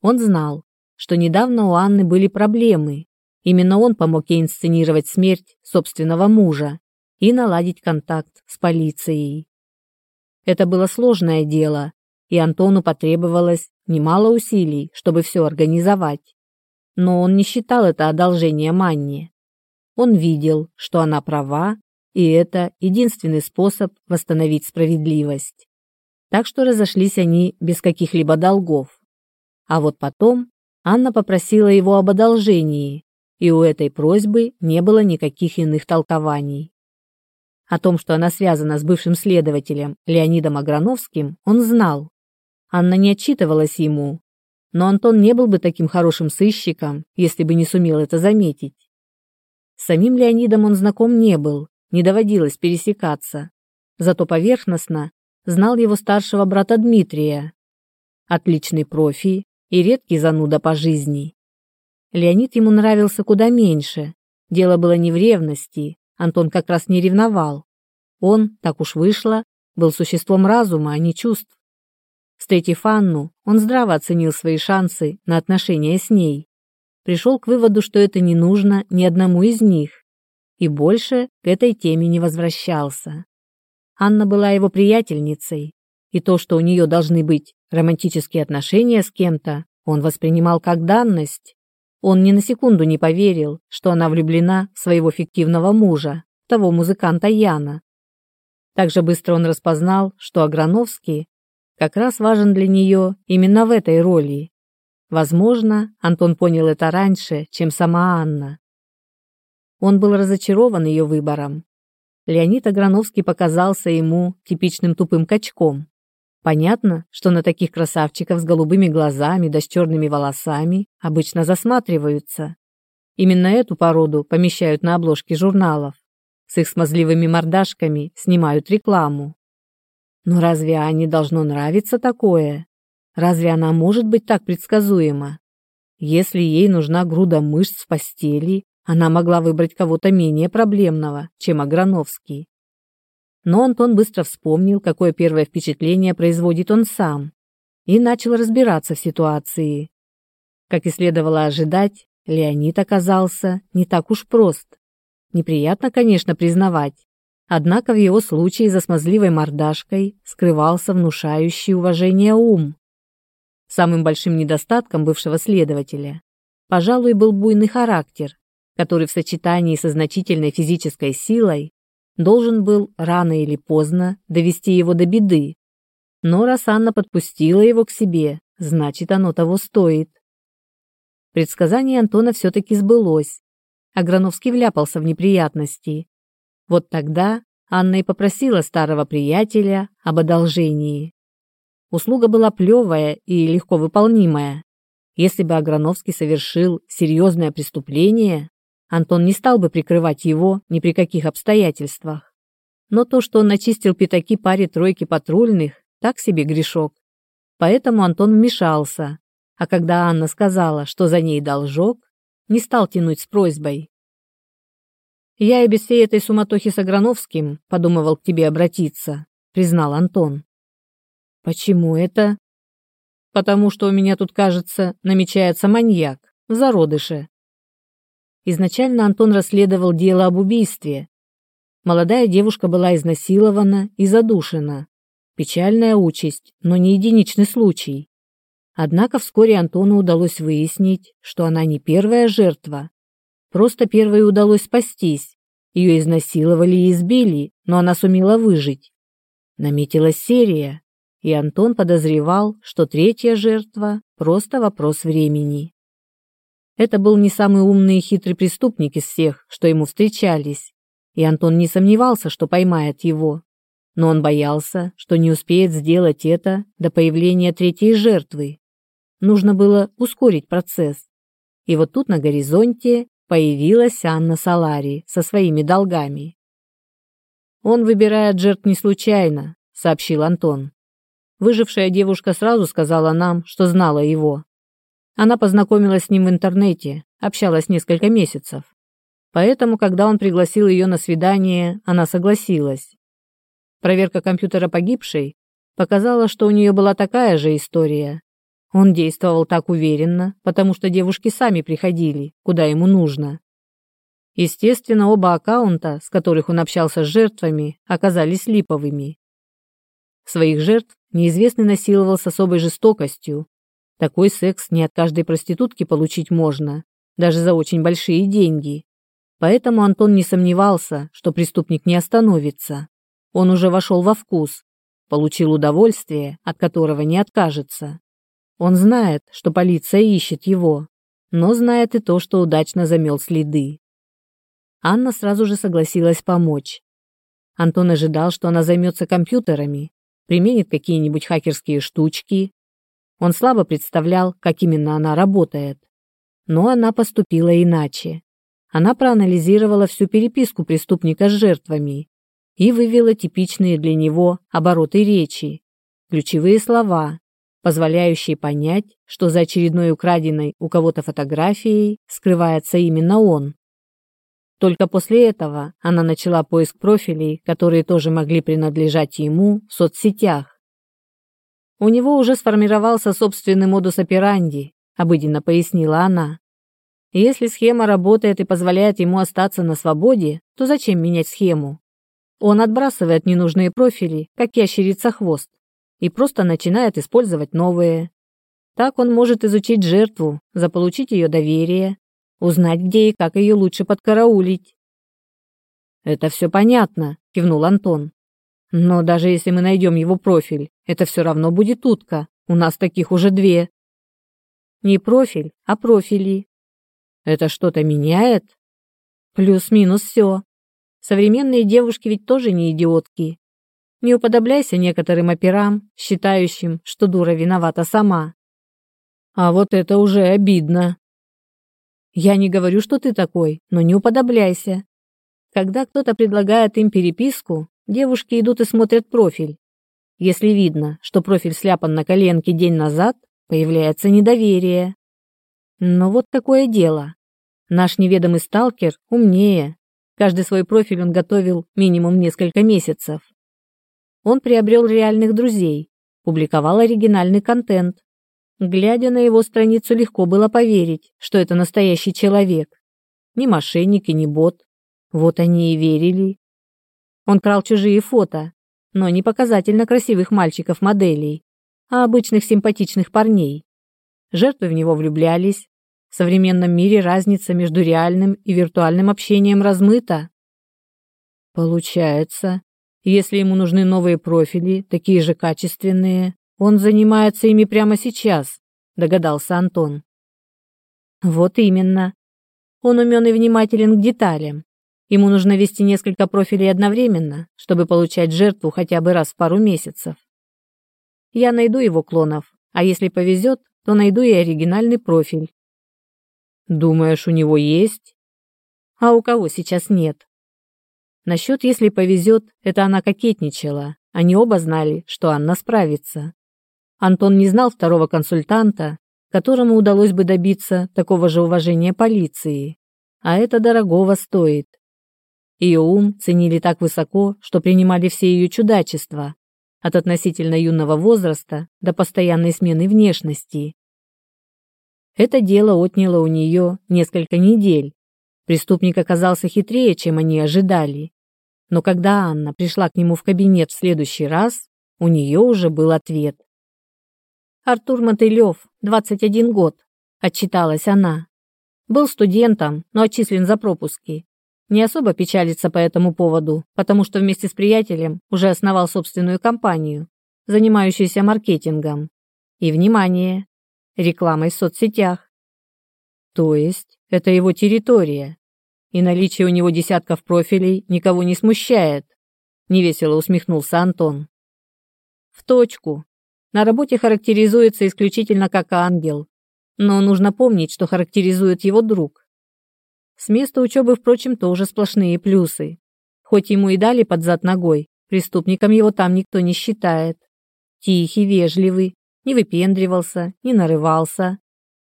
Он знал, что недавно у Анны были проблемы. Именно он помог ей инсценировать смерть собственного мужа и наладить контакт с полицией. Это было сложное дело, и Антону потребовалось немало усилий, чтобы все организовать. Но он не считал это одолжение Манни. Он видел, что она права, и это единственный способ восстановить справедливость. Так что разошлись они без каких-либо долгов. А вот потом Анна попросила его об одолжении, и у этой просьбы не было никаких иных толкований. О том, что она связана с бывшим следователем Леонидом Аграновским, он знал, Анна не отчитывалась ему, но Антон не был бы таким хорошим сыщиком, если бы не сумел это заметить. Самим Леонидом он знаком не был, не доводилось пересекаться. Зато поверхностно знал его старшего брата Дмитрия. Отличный профи и редкий зануда по жизни. Леонид ему нравился куда меньше. Дело было не в ревности, Антон как раз не ревновал. Он, так уж вышло, был существом разума, а не чувств. Стефанну, он здраво оценил свои шансы на отношения с ней. Пришел к выводу, что это не нужно ни одному из них. И больше к этой теме не возвращался. Анна была его приятельницей, и то, что у нее должны быть романтические отношения с кем-то, он воспринимал как данность. Он ни на секунду не поверил, что она влюблена в своего фиктивного мужа, того музыканта Яна. Также быстро он распознал, что Аграновский как раз важен для нее именно в этой роли. Возможно, Антон понял это раньше, чем сама Анна. Он был разочарован ее выбором. Леонид Аграновский показался ему типичным тупым качком. Понятно, что на таких красавчиков с голубыми глазами да с черными волосами обычно засматриваются. Именно эту породу помещают на обложки журналов. С их смазливыми мордашками снимают рекламу. Но разве они должно нравиться такое? Разве она может быть так предсказуема? Если ей нужна груда мышц в постели, она могла выбрать кого-то менее проблемного, чем Аграновский. Но Антон быстро вспомнил, какое первое впечатление производит он сам, и начал разбираться в ситуации. Как и следовало ожидать, Леонид оказался не так уж прост. Неприятно, конечно, признавать, Однако в его случае за смазливой мордашкой скрывался внушающий уважение ум. Самым большим недостатком бывшего следователя, пожалуй, был буйный характер, который в сочетании со значительной физической силой должен был рано или поздно довести его до беды. Но раз Анна подпустила его к себе, значит, оно того стоит. Предсказание Антона все-таки сбылось. Аграновский вляпался в неприятности, вот тогда Анна и попросила старого приятеля об одолжении. Услуга была плевая и легко выполнимая. Если бы Аграновский совершил серьезное преступление, Антон не стал бы прикрывать его ни при каких обстоятельствах. Но то, что он начистил пятаки паре тройки патрульных, так себе грешок. Поэтому Антон вмешался, а когда Анна сказала, что за ней должок, не стал тянуть с просьбой. «Я и без всей этой суматохи с Аграновским подумывал к тебе обратиться», — признал Антон. «Почему это?» «Потому что у меня тут, кажется, намечается маньяк, в зародыше». Изначально Антон расследовал дело об убийстве. Молодая девушка была изнасилована и задушена. Печальная участь, но не единичный случай. Однако вскоре Антону удалось выяснить, что она не первая жертва, Просто первой удалось спастись. Ее изнасиловали и избили, но она сумела выжить. Наметилась серия, и Антон подозревал, что третья жертва – просто вопрос времени. Это был не самый умный и хитрый преступник из всех, что ему встречались, и Антон не сомневался, что поймает его. Но он боялся, что не успеет сделать это до появления третьей жертвы. Нужно было ускорить процесс. И вот тут на горизонте Появилась Анна Салари со своими долгами. «Он выбирает жертв не случайно», — сообщил Антон. Выжившая девушка сразу сказала нам, что знала его. Она познакомилась с ним в интернете, общалась несколько месяцев. Поэтому, когда он пригласил ее на свидание, она согласилась. Проверка компьютера погибшей показала, что у нее была такая же история, он действовал так уверенно, потому что девушки сами приходили, куда ему нужно. Естественно, оба аккаунта, с которых он общался с жертвами, оказались липовыми. Своих жертв неизвестный насиловал с особой жестокостью. Такой секс не от каждой проститутки получить можно, даже за очень большие деньги. Поэтому Антон не сомневался, что преступник не остановится. Он уже вошел во вкус, получил удовольствие, от которого не откажется. Он знает, что полиция ищет его, но знает и то, что удачно замел следы. Анна сразу же согласилась помочь. Антон ожидал, что она займется компьютерами, применит какие-нибудь хакерские штучки. Он слабо представлял, как именно она работает. Но она поступила иначе. Она проанализировала всю переписку преступника с жертвами и вывела типичные для него обороты речи, ключевые слова, позволяющие понять, что за очередной украденной у кого-то фотографией скрывается именно он. Только после этого она начала поиск профилей, которые тоже могли принадлежать ему в соцсетях. У него уже сформировался собственный модус операнди, обыденно пояснила она. Если схема работает и позволяет ему остаться на свободе, то зачем менять схему? Он отбрасывает ненужные профили, как ящерица хвост, и просто начинает использовать новые. Так он может изучить жертву, заполучить ее доверие, узнать, где и как ее лучше подкараулить. «Это все понятно», — кивнул Антон. «Но даже если мы найдем его профиль, это все равно будет утка. У нас таких уже две». «Не профиль, а профили». «Это что-то меняет?» «Плюс-минус все. Современные девушки ведь тоже не идиотки. Не уподобляйся некоторым операм, считающим, что дура виновата сама. А вот это уже обидно. Я не говорю, что ты такой, но не уподобляйся. Когда кто-то предлагает им переписку, девушки идут и смотрят профиль. Если видно, что профиль сляпан на коленке день назад, появляется недоверие. Но вот такое дело. Наш неведомый сталкер умнее. Каждый свой профиль он готовил минимум несколько месяцев он приобрел реальных друзей, публиковал оригинальный контент. Глядя на его страницу, легко было поверить, что это настоящий человек. Не мошенник и не бот. Вот они и верили. Он крал чужие фото, но не показательно красивых мальчиков-моделей, а обычных симпатичных парней. Жертвы в него влюблялись. В современном мире разница между реальным и виртуальным общением размыта. Получается, если ему нужны новые профили, такие же качественные, он занимается ими прямо сейчас, догадался Антон. Вот именно. Он умен и внимателен к деталям. Ему нужно вести несколько профилей одновременно, чтобы получать жертву хотя бы раз в пару месяцев. Я найду его клонов, а если повезет, то найду и оригинальный профиль. Думаешь, у него есть? А у кого сейчас нет? Насчет «если повезет» это она кокетничала. Они оба знали, что Анна справится. Антон не знал второго консультанта, которому удалось бы добиться такого же уважения полиции. А это дорогого стоит. Ее ум ценили так высоко, что принимали все ее чудачества, от относительно юного возраста до постоянной смены внешности. Это дело отняло у нее несколько недель. Преступник оказался хитрее, чем они ожидали. Но когда Анна пришла к нему в кабинет в следующий раз, у нее уже был ответ. «Артур Мотылев, 21 год», – отчиталась она. «Был студентом, но отчислен за пропуски. Не особо печалится по этому поводу, потому что вместе с приятелем уже основал собственную компанию, занимающуюся маркетингом. И, внимание, рекламой в соцсетях. То есть это его территория и наличие у него десятков профилей никого не смущает», — невесело усмехнулся Антон. «В точку. На работе характеризуется исключительно как ангел, но нужно помнить, что характеризует его друг. С места учебы, впрочем, тоже сплошные плюсы. Хоть ему и дали под зад ногой, преступником его там никто не считает. Тихий, вежливый, не выпендривался, не нарывался,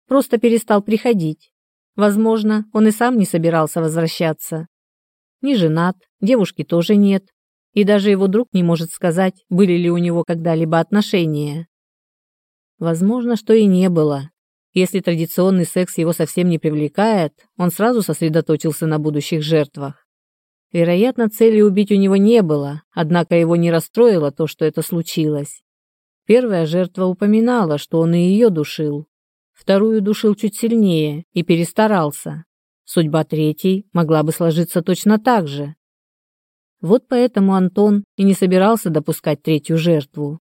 просто перестал приходить. Возможно, он и сам не собирался возвращаться. Не женат, девушки тоже нет, и даже его друг не может сказать, были ли у него когда-либо отношения. Возможно, что и не было. Если традиционный секс его совсем не привлекает, он сразу сосредоточился на будущих жертвах. Вероятно, цели убить у него не было, однако его не расстроило то, что это случилось. Первая жертва упоминала, что он и ее душил, вторую душил чуть сильнее и перестарался. Судьба третьей могла бы сложиться точно так же. Вот поэтому Антон и не собирался допускать третью жертву.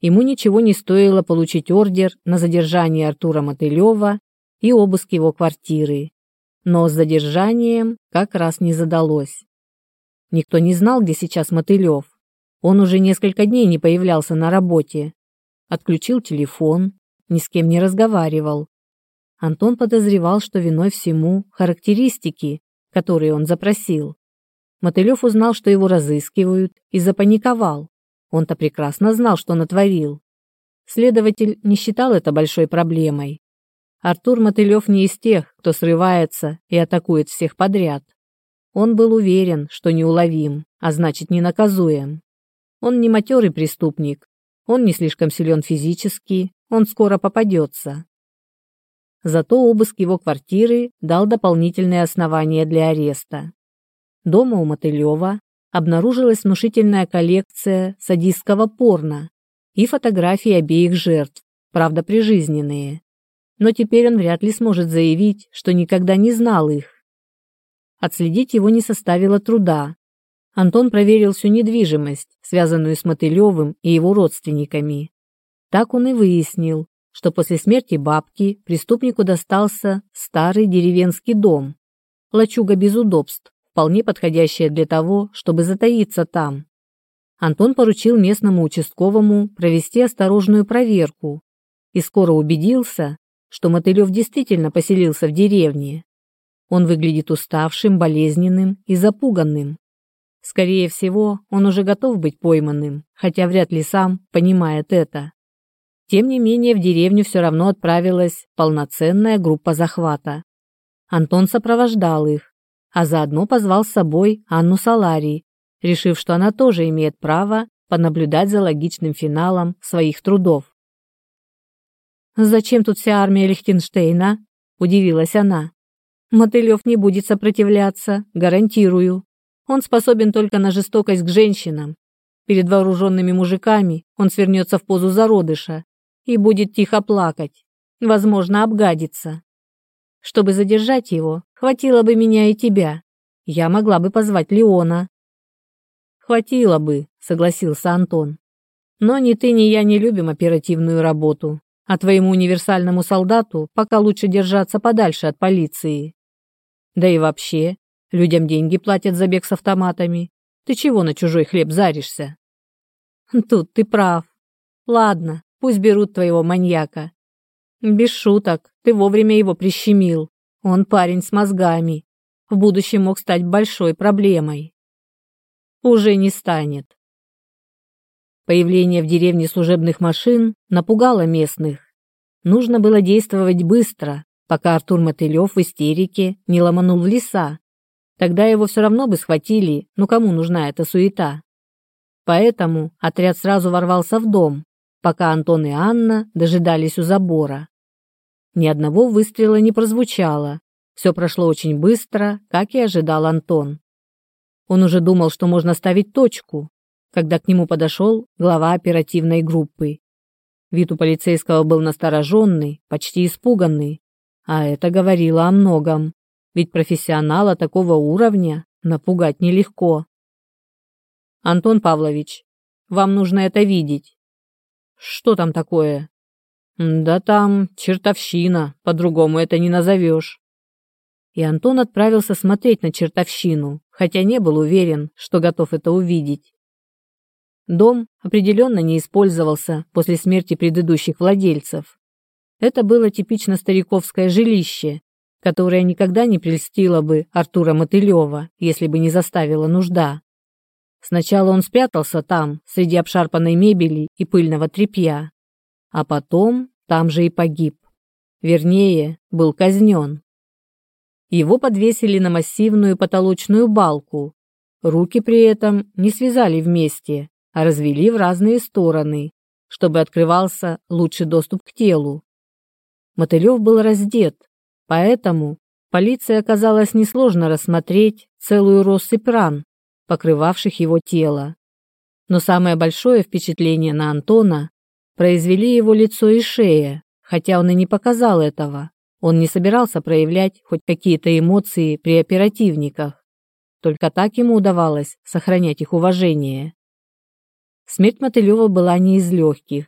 Ему ничего не стоило получить ордер на задержание Артура Мотылева и обыск его квартиры. Но с задержанием как раз не задалось. Никто не знал, где сейчас Мотылев. Он уже несколько дней не появлялся на работе. Отключил телефон, ни с кем не разговаривал. Антон подозревал, что виной всему характеристики, которые он запросил. Мотылев узнал, что его разыскивают, и запаниковал. Он-то прекрасно знал, что натворил. Следователь не считал это большой проблемой. Артур Мотылев не из тех, кто срывается и атакует всех подряд. Он был уверен, что неуловим, а значит ненаказуем. Он не матерый преступник, он не слишком силен физически, он скоро попадется. Зато обыск его квартиры дал дополнительные основания для ареста. Дома у Мотылева обнаружилась внушительная коллекция садистского порно и фотографии обеих жертв, правда прижизненные. Но теперь он вряд ли сможет заявить, что никогда не знал их. Отследить его не составило труда. Антон проверил всю недвижимость, связанную с Мотылевым и его родственниками. Так он и выяснил, что после смерти бабки преступнику достался старый деревенский дом. Лачуга без удобств, вполне подходящая для того, чтобы затаиться там. Антон поручил местному участковому провести осторожную проверку и скоро убедился, что Мотылев действительно поселился в деревне. Он выглядит уставшим, болезненным и запуганным. Скорее всего, он уже готов быть пойманным, хотя вряд ли сам понимает это. Тем не менее, в деревню все равно отправилась полноценная группа захвата. Антон сопровождал их, а заодно позвал с собой Анну Саларий, решив, что она тоже имеет право понаблюдать за логичным финалом своих трудов. «Зачем тут вся армия Лихтенштейна?» – удивилась она. «Мотылев не будет сопротивляться, гарантирую. Он способен только на жестокость к женщинам. Перед вооруженными мужиками он свернется в позу зародыша и будет тихо плакать. Возможно, обгадится. Чтобы задержать его, хватило бы меня и тебя. Я могла бы позвать Леона. Хватило бы, согласился Антон. Но ни ты, ни я не любим оперативную работу, а твоему универсальному солдату пока лучше держаться подальше от полиции. Да и вообще, людям деньги платят за бег с автоматами. Ты чего на чужой хлеб заришься? Тут ты прав. Ладно, Пусть берут твоего маньяка. Без шуток, ты вовремя его прищемил. Он парень с мозгами. В будущем мог стать большой проблемой. Уже не станет. Появление в деревне служебных машин напугало местных. Нужно было действовать быстро, пока Артур Мотылев в истерике не ломанул в леса. Тогда его все равно бы схватили, но кому нужна эта суета? Поэтому отряд сразу ворвался в дом, пока Антон и Анна дожидались у забора. Ни одного выстрела не прозвучало. Все прошло очень быстро, как и ожидал Антон. Он уже думал, что можно ставить точку, когда к нему подошел глава оперативной группы. Вид у полицейского был настороженный, почти испуганный. А это говорило о многом, ведь профессионала такого уровня напугать нелегко. «Антон Павлович, вам нужно это видеть. Что там такое? Да там чертовщина, по-другому это не назовешь. И Антон отправился смотреть на чертовщину, хотя не был уверен, что готов это увидеть. Дом определенно не использовался после смерти предыдущих владельцев. Это было типично стариковское жилище, которое никогда не прельстило бы Артура Мотылева, если бы не заставила нужда. Сначала он спрятался там, среди обшарпанной мебели и пыльного тряпья, а потом там же и погиб. Вернее, был казнен. Его подвесили на массивную потолочную балку. Руки при этом не связали вместе, а развели в разные стороны, чтобы открывался лучший доступ к телу. Мотылев был раздет, поэтому полиции оказалось несложно рассмотреть целую россыпь ран, покрывавших его тело. Но самое большое впечатление на Антона произвели его лицо и шея, хотя он и не показал этого. Он не собирался проявлять хоть какие-то эмоции при оперативниках. Только так ему удавалось сохранять их уважение. Смерть Мотылева была не из легких.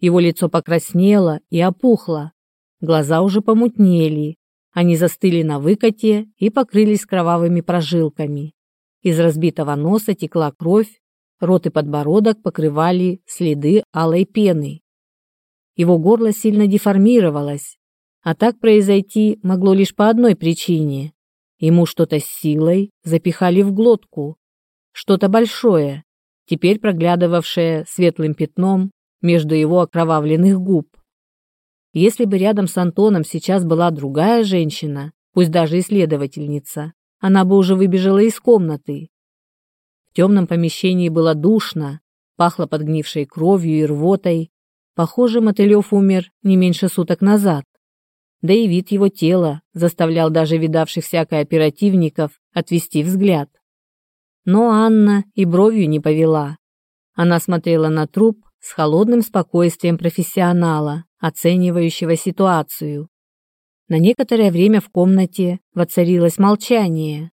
Его лицо покраснело и опухло. Глаза уже помутнели. Они застыли на выкоте и покрылись кровавыми прожилками. Из разбитого носа текла кровь, рот и подбородок покрывали следы алой пены. Его горло сильно деформировалось, а так произойти могло лишь по одной причине. Ему что-то с силой запихали в глотку, что-то большое, теперь проглядывавшее светлым пятном между его окровавленных губ. Если бы рядом с Антоном сейчас была другая женщина, пусть даже исследовательница, она бы уже выбежала из комнаты. В темном помещении было душно, пахло подгнившей кровью и рвотой. Похоже, Мотылев умер не меньше суток назад. Да и вид его тела заставлял даже видавших всякой оперативников отвести взгляд. Но Анна и бровью не повела. Она смотрела на труп с холодным спокойствием профессионала, оценивающего ситуацию. На некоторое время в комнате воцарилось молчание.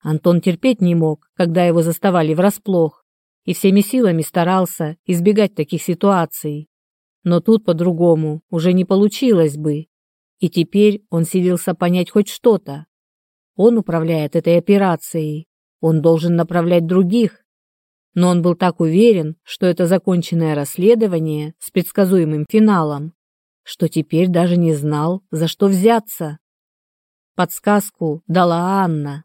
Антон терпеть не мог, когда его заставали врасплох, и всеми силами старался избегать таких ситуаций. Но тут по-другому уже не получилось бы. И теперь он силился понять хоть что-то. Он управляет этой операцией. Он должен направлять других. Но он был так уверен, что это законченное расследование с предсказуемым финалом что теперь даже не знал, за что взяться. Подсказку дала Анна.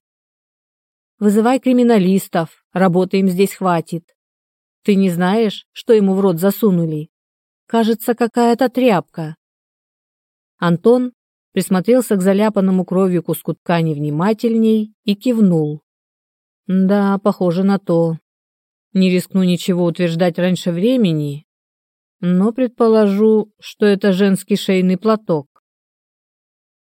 «Вызывай криминалистов, работы им здесь хватит. Ты не знаешь, что ему в рот засунули? Кажется, какая-то тряпка». Антон присмотрелся к заляпанному кровью куску ткани внимательней и кивнул. «Да, похоже на то. Не рискну ничего утверждать раньше времени, но предположу, что это женский шейный платок.